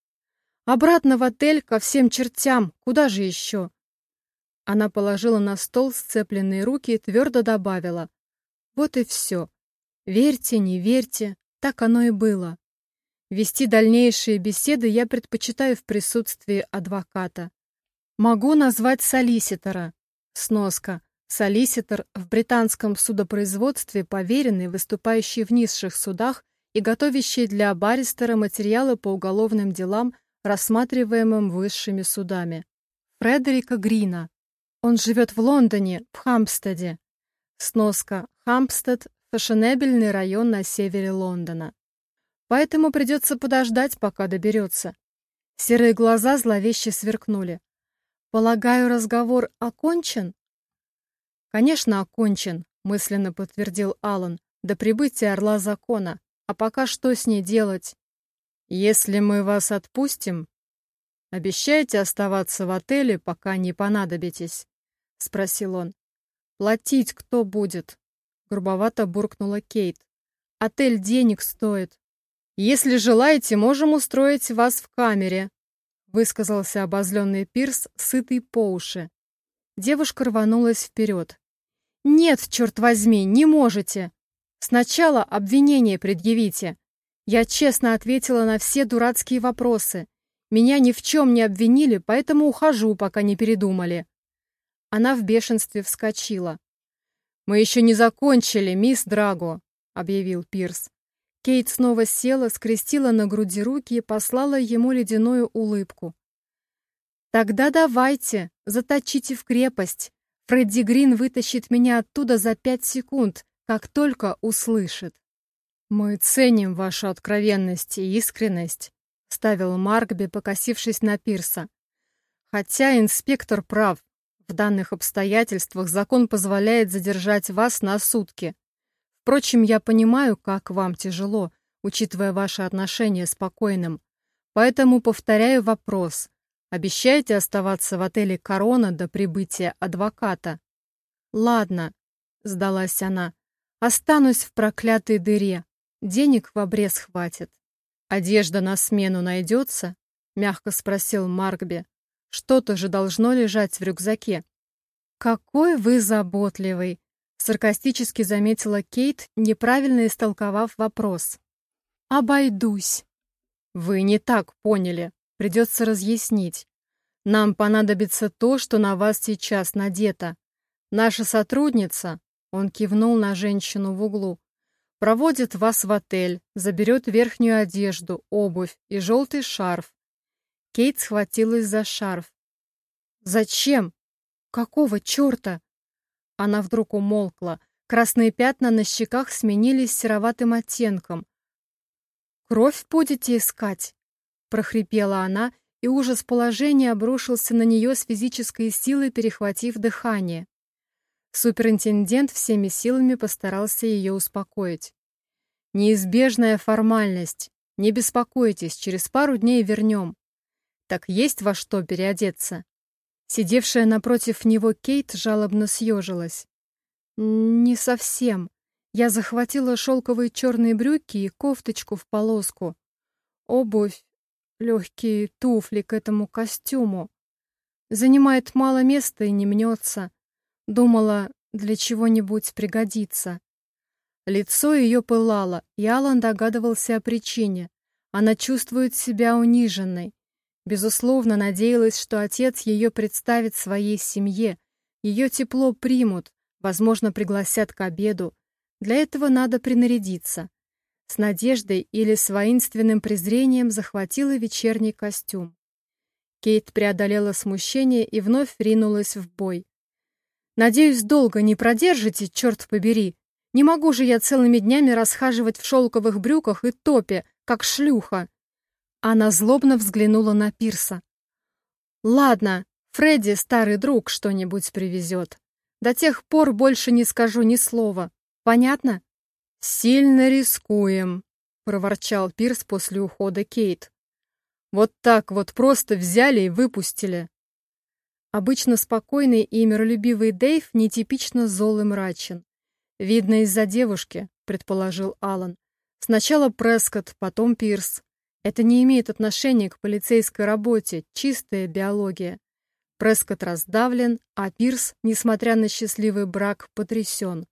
«Обратно в отель, ко всем чертям! Куда же еще?» Она положила на стол сцепленные руки и твердо добавила. «Вот и все. Верьте, не верьте, так оно и было. Вести дальнейшие беседы я предпочитаю в присутствии адвоката. Могу назвать солиситора. Сноска. Солиситор в британском судопроизводстве поверенный, выступающий в низших судах и готовящий для баристера материалы по уголовным делам, рассматриваемым высшими судами. Фредерика Грина. Он живет в Лондоне, в Хампстеде. Сноска. Хампстед фashionабельный район на севере Лондона. Поэтому придется подождать, пока доберется. Серые глаза зловеще сверкнули. «Полагаю, разговор окончен?» «Конечно, окончен», — мысленно подтвердил Алан, «до прибытия Орла Закона. А пока что с ней делать?» «Если мы вас отпустим, обещаете оставаться в отеле, пока не понадобитесь?» — спросил он. «Платить кто будет?» грубовато буркнула Кейт. «Отель денег стоит. Если желаете, можем устроить вас в камере», высказался обозленный Пирс, сытый по уши. Девушка рванулась вперед. «Нет, черт возьми, не можете! Сначала обвинение предъявите. Я честно ответила на все дурацкие вопросы. Меня ни в чем не обвинили, поэтому ухожу, пока не передумали». Она в бешенстве вскочила. «Мы еще не закончили, мисс Драго», — объявил Пирс. Кейт снова села, скрестила на груди руки и послала ему ледяную улыбку. «Тогда давайте, заточите в крепость. Фредди Грин вытащит меня оттуда за пять секунд, как только услышит». «Мы ценим вашу откровенность и искренность», — ставил Маркби, покосившись на Пирса. «Хотя инспектор прав. В данных обстоятельствах закон позволяет задержать вас на сутки. Впрочем, я понимаю, как вам тяжело, учитывая ваши отношения с покойным. Поэтому повторяю вопрос. Обещаете оставаться в отеле «Корона» до прибытия адвоката? Ладно, сдалась она. Останусь в проклятой дыре. Денег в обрез хватит. Одежда на смену найдется? Мягко спросил Маркби. Что-то же должно лежать в рюкзаке. «Какой вы заботливый!» — саркастически заметила Кейт, неправильно истолковав вопрос. «Обойдусь». «Вы не так поняли. Придется разъяснить. Нам понадобится то, что на вас сейчас надето. Наша сотрудница, он кивнул на женщину в углу, проводит вас в отель, заберет верхнюю одежду, обувь и желтый шарф. Кейт схватилась за шарф. «Зачем? Какого черта?» Она вдруг умолкла. Красные пятна на щеках сменились сероватым оттенком. «Кровь будете искать?» — прохрипела она, и ужас положения обрушился на нее с физической силой, перехватив дыхание. Суперинтендент всеми силами постарался ее успокоить. «Неизбежная формальность. Не беспокойтесь, через пару дней вернем. Так есть во что переодеться?» Сидевшая напротив него Кейт жалобно съежилась. «Не совсем. Я захватила шелковые черные брюки и кофточку в полоску. Обувь, легкие туфли к этому костюму. Занимает мало места и не мнется. Думала, для чего-нибудь пригодится. Лицо ее пылало, и Алан догадывался о причине. Она чувствует себя униженной. Безусловно, надеялась, что отец ее представит своей семье, ее тепло примут, возможно, пригласят к обеду. Для этого надо принарядиться. С надеждой или с воинственным презрением захватила вечерний костюм. Кейт преодолела смущение и вновь ринулась в бой. «Надеюсь, долго не продержите, черт побери. Не могу же я целыми днями расхаживать в шелковых брюках и топе, как шлюха!» Она злобно взглянула на Пирса. «Ладно, Фредди, старый друг, что-нибудь привезет. До тех пор больше не скажу ни слова. Понятно?» «Сильно рискуем», — проворчал Пирс после ухода Кейт. «Вот так вот просто взяли и выпустили». Обычно спокойный и миролюбивый Дэйв нетипично зол и мрачен. «Видно из-за девушки», — предположил Алан. «Сначала Прескотт, потом Пирс. Это не имеет отношения к полицейской работе, чистая биология. Прескотт раздавлен, а Пирс, несмотря на счастливый брак, потрясен.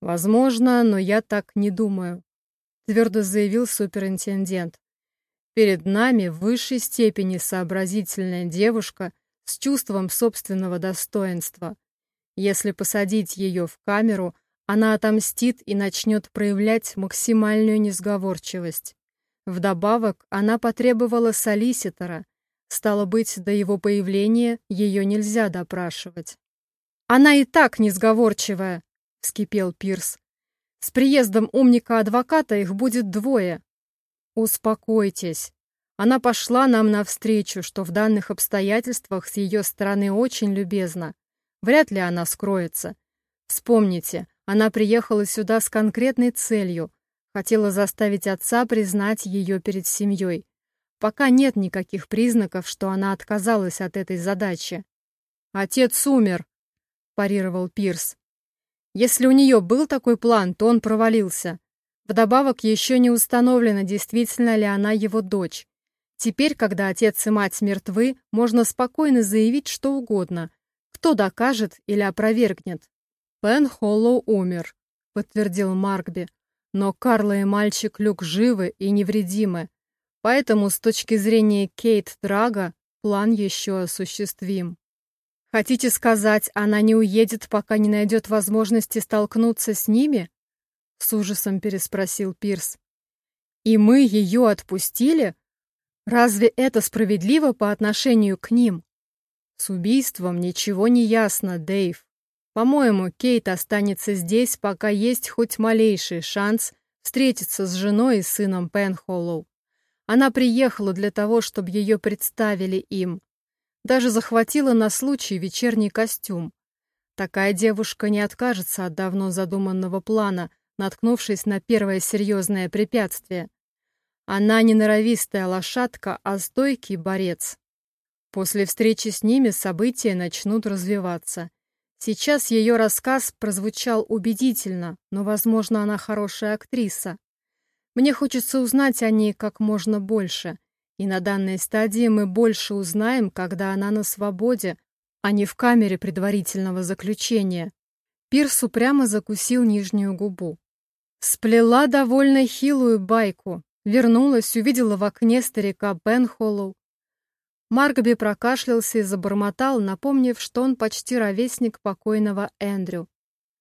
«Возможно, но я так не думаю», — твердо заявил суперинтендент. «Перед нами в высшей степени сообразительная девушка с чувством собственного достоинства. Если посадить ее в камеру, она отомстит и начнет проявлять максимальную несговорчивость. Вдобавок, она потребовала солиситора. Стало быть, до его появления ее нельзя допрашивать. «Она и так несговорчивая!» — вскипел Пирс. «С приездом умника-адвоката их будет двое». «Успокойтесь. Она пошла нам навстречу, что в данных обстоятельствах с ее стороны очень любезно. Вряд ли она скроется. Вспомните, она приехала сюда с конкретной целью — Хотела заставить отца признать ее перед семьей. Пока нет никаких признаков, что она отказалась от этой задачи. «Отец умер», — парировал Пирс. «Если у нее был такой план, то он провалился. Вдобавок еще не установлено, действительно ли она его дочь. Теперь, когда отец и мать мертвы, можно спокойно заявить что угодно. Кто докажет или опровергнет? Пен Холлоу умер, подтвердил Маркби. Но Карла и мальчик Люк живы и невредимы. Поэтому с точки зрения Кейт Драга план еще осуществим. Хотите сказать, она не уедет, пока не найдет возможности столкнуться с ними? С ужасом переспросил Пирс. И мы ее отпустили? Разве это справедливо по отношению к ним? С убийством ничего не ясно, Дэйв. По-моему, Кейт останется здесь, пока есть хоть малейший шанс встретиться с женой и сыном Пенхоллоу. Она приехала для того, чтобы ее представили им. Даже захватила на случай вечерний костюм. Такая девушка не откажется от давно задуманного плана, наткнувшись на первое серьезное препятствие. Она не норовистая лошадка, а стойкий борец. После встречи с ними события начнут развиваться. Сейчас ее рассказ прозвучал убедительно, но, возможно, она хорошая актриса. Мне хочется узнать о ней как можно больше, и на данной стадии мы больше узнаем, когда она на свободе, а не в камере предварительного заключения. Пирс упрямо закусил нижнюю губу. Сплела довольно хилую байку. Вернулась, увидела в окне старика Бенхоллоу, Маркби прокашлялся и забормотал, напомнив, что он почти ровесник покойного Эндрю.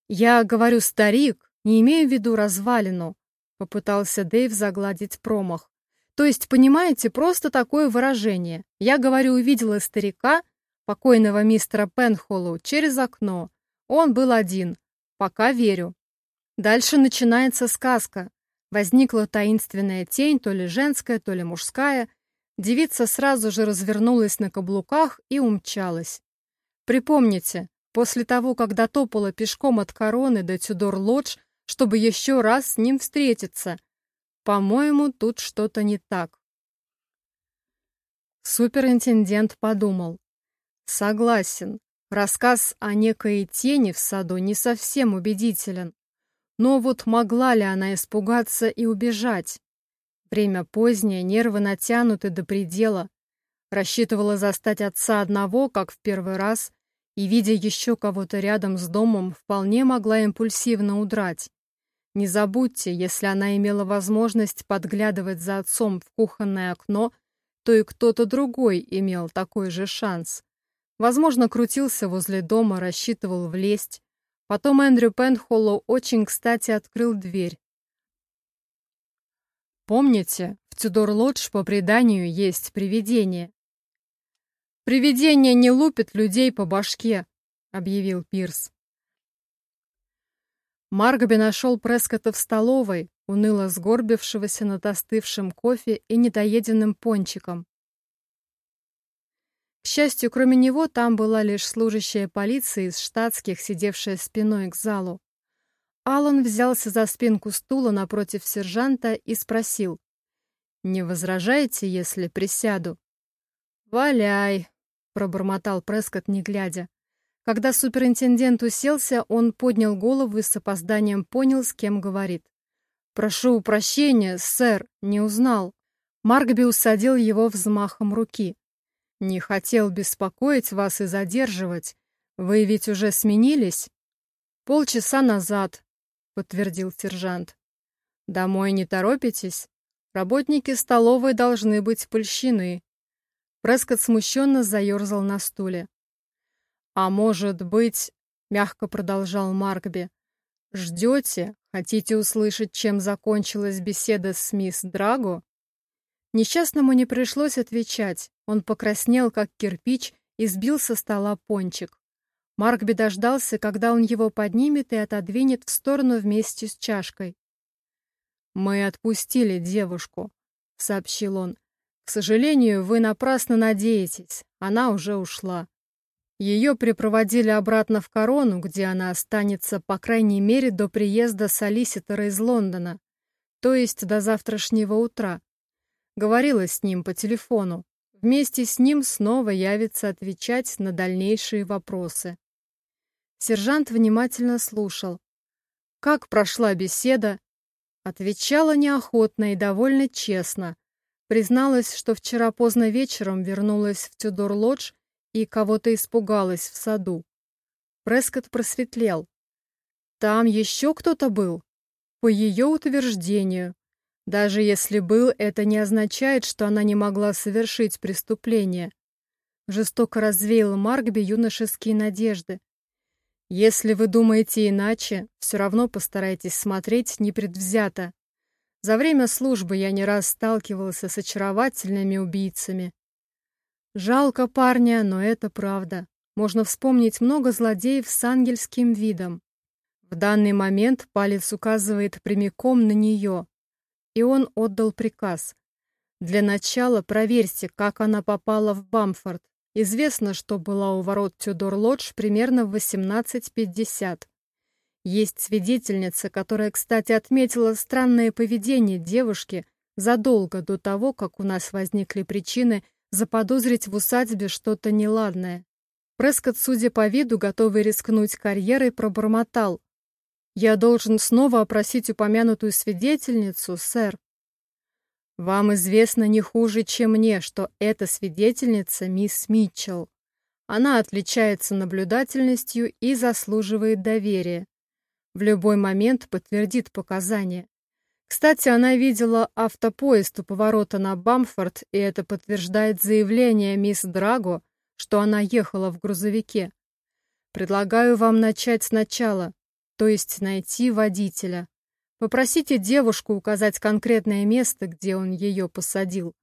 «Я говорю старик, не имею в виду развалину», — попытался Дэйв загладить промах. «То есть, понимаете, просто такое выражение. Я говорю, увидела старика, покойного мистера Пенхоллу, через окно. Он был один. Пока верю». Дальше начинается сказка. Возникла таинственная тень, то ли женская, то ли мужская — Девица сразу же развернулась на каблуках и умчалась. Припомните, после того, как дотопала пешком от короны до Тюдор-Лодж, чтобы еще раз с ним встретиться. По-моему, тут что-то не так. Суперинтендент подумал. Согласен, рассказ о некой тени в саду не совсем убедителен. Но вот могла ли она испугаться и убежать? Время позднее, нервы натянуты до предела. Рассчитывала застать отца одного, как в первый раз, и, видя еще кого-то рядом с домом, вполне могла импульсивно удрать. Не забудьте, если она имела возможность подглядывать за отцом в кухонное окно, то и кто-то другой имел такой же шанс. Возможно, крутился возле дома, рассчитывал влезть. Потом Эндрю Пенхоллоу очень кстати открыл дверь. Помните, в Тюдор-Лодж по преданию есть привидение. «Привидение не лупит людей по башке», — объявил Пирс. Маргаби нашел Прескота в столовой, уныло сгорбившегося над остывшим кофе и недоеденным пончиком. К счастью, кроме него, там была лишь служащая полиции из штатских, сидевшая спиной к залу. Алан взялся за спинку стула напротив сержанта и спросил. «Не возражаете, если присяду?» «Валяй», — пробормотал Прескотт, не глядя. Когда суперинтендент уселся, он поднял голову и с опозданием понял, с кем говорит. «Прошу прощения, сэр, не узнал». Маркби усадил его взмахом руки. «Не хотел беспокоить вас и задерживать. Вы ведь уже сменились?» «Полчаса назад», подтвердил сержант. Домой не торопитесь? Работники столовой должны быть польщены. Прескотт смущенно заерзал на стуле. А может быть, мягко продолжал Маркби, ждете, хотите услышать, чем закончилась беседа с мисс Драго? Несчастному не пришлось отвечать. Он покраснел, как кирпич, и сбил со стола пончик. Маркби дождался, когда он его поднимет и отодвинет в сторону вместе с чашкой. «Мы отпустили девушку», — сообщил он. «К сожалению, вы напрасно надеетесь. Она уже ушла. Ее припроводили обратно в Корону, где она останется, по крайней мере, до приезда солиситора из Лондона, то есть до завтрашнего утра. Говорила с ним по телефону. Вместе с ним снова явится отвечать на дальнейшие вопросы. Сержант внимательно слушал. Как прошла беседа? Отвечала неохотно и довольно честно. Призналась, что вчера поздно вечером вернулась в Тюдор-Лодж и кого-то испугалась в саду. Прескотт просветлел. Там еще кто-то был? По ее утверждению. Даже если был, это не означает, что она не могла совершить преступление. Жестоко развеял Маркби юношеские надежды. Если вы думаете иначе, все равно постарайтесь смотреть непредвзято. За время службы я не раз сталкивался с очаровательными убийцами. Жалко парня, но это правда. Можно вспомнить много злодеев с ангельским видом. В данный момент палец указывает прямиком на нее, и он отдал приказ. Для начала проверьте, как она попала в Бамфорд. Известно, что была у ворот Тюдор-Лодж примерно в 18.50. Есть свидетельница, которая, кстати, отметила странное поведение девушки задолго до того, как у нас возникли причины заподозрить в усадьбе что-то неладное. Прескотт, судя по виду, готовый рискнуть карьерой, пробормотал. «Я должен снова опросить упомянутую свидетельницу, сэр». «Вам известно не хуже, чем мне, что эта свидетельница мисс Митчелл. Она отличается наблюдательностью и заслуживает доверия в любой момент подтвердит показания. Кстати, она видела автопоезд у поворота на Бамфорд, и это подтверждает заявление мисс Драго, что она ехала в грузовике. Предлагаю вам начать сначала, то есть найти водителя. Попросите девушку указать конкретное место, где он ее посадил.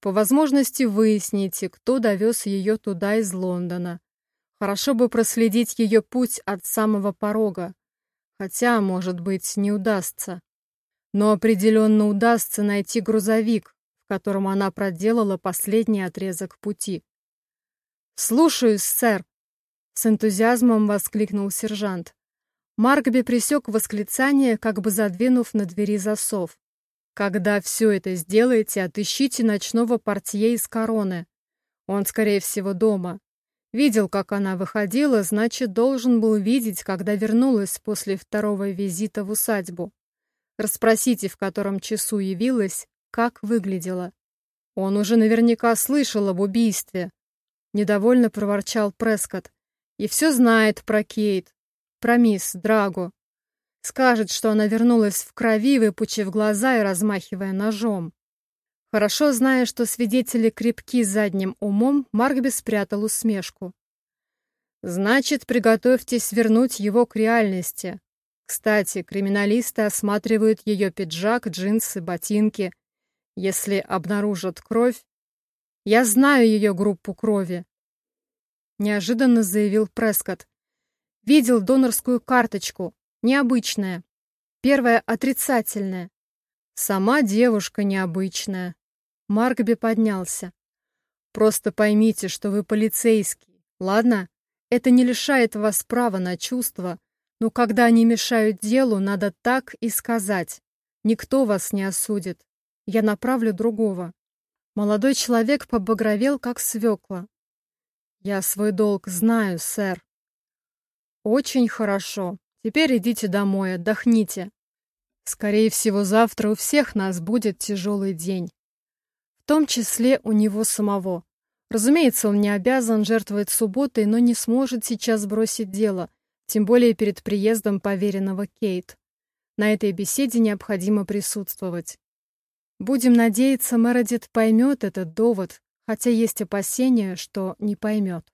По возможности выясните, кто довез ее туда из Лондона. Хорошо бы проследить ее путь от самого порога, Хотя, может быть, не удастся. Но определенно удастся найти грузовик, в котором она проделала последний отрезок пути. «Слушаюсь, сэр!» — с энтузиазмом воскликнул сержант. Маркби присек восклицание, как бы задвинув на двери засов. «Когда все это сделаете, отыщите ночного портье из короны. Он, скорее всего, дома. Видел, как она выходила, значит, должен был видеть, когда вернулась после второго визита в усадьбу. Расспросите, в котором часу явилась, как выглядела. Он уже наверняка слышал об убийстве. Недовольно проворчал Прескотт. И все знает про Кейт, про мисс Драго. Скажет, что она вернулась в крови, выпучив глаза и размахивая ножом. Хорошо зная, что свидетели крепки задним умом, Маркби спрятал усмешку. «Значит, приготовьтесь вернуть его к реальности. Кстати, криминалисты осматривают ее пиджак, джинсы, ботинки. Если обнаружат кровь... Я знаю ее группу крови», — неожиданно заявил Прескотт. «Видел донорскую карточку. Необычная. Первая отрицательная. Сама девушка необычная. Маркби поднялся. «Просто поймите, что вы полицейский, ладно? Это не лишает вас права на чувства, но когда они мешают делу, надо так и сказать. Никто вас не осудит. Я направлю другого». Молодой человек побагровел, как свекла. «Я свой долг знаю, сэр». «Очень хорошо. Теперь идите домой, отдохните. Скорее всего, завтра у всех нас будет тяжелый день том числе у него самого. Разумеется, он не обязан жертвовать субботой, но не сможет сейчас бросить дело, тем более перед приездом поверенного Кейт. На этой беседе необходимо присутствовать. Будем надеяться, Мередит поймет этот довод, хотя есть опасения, что не поймет.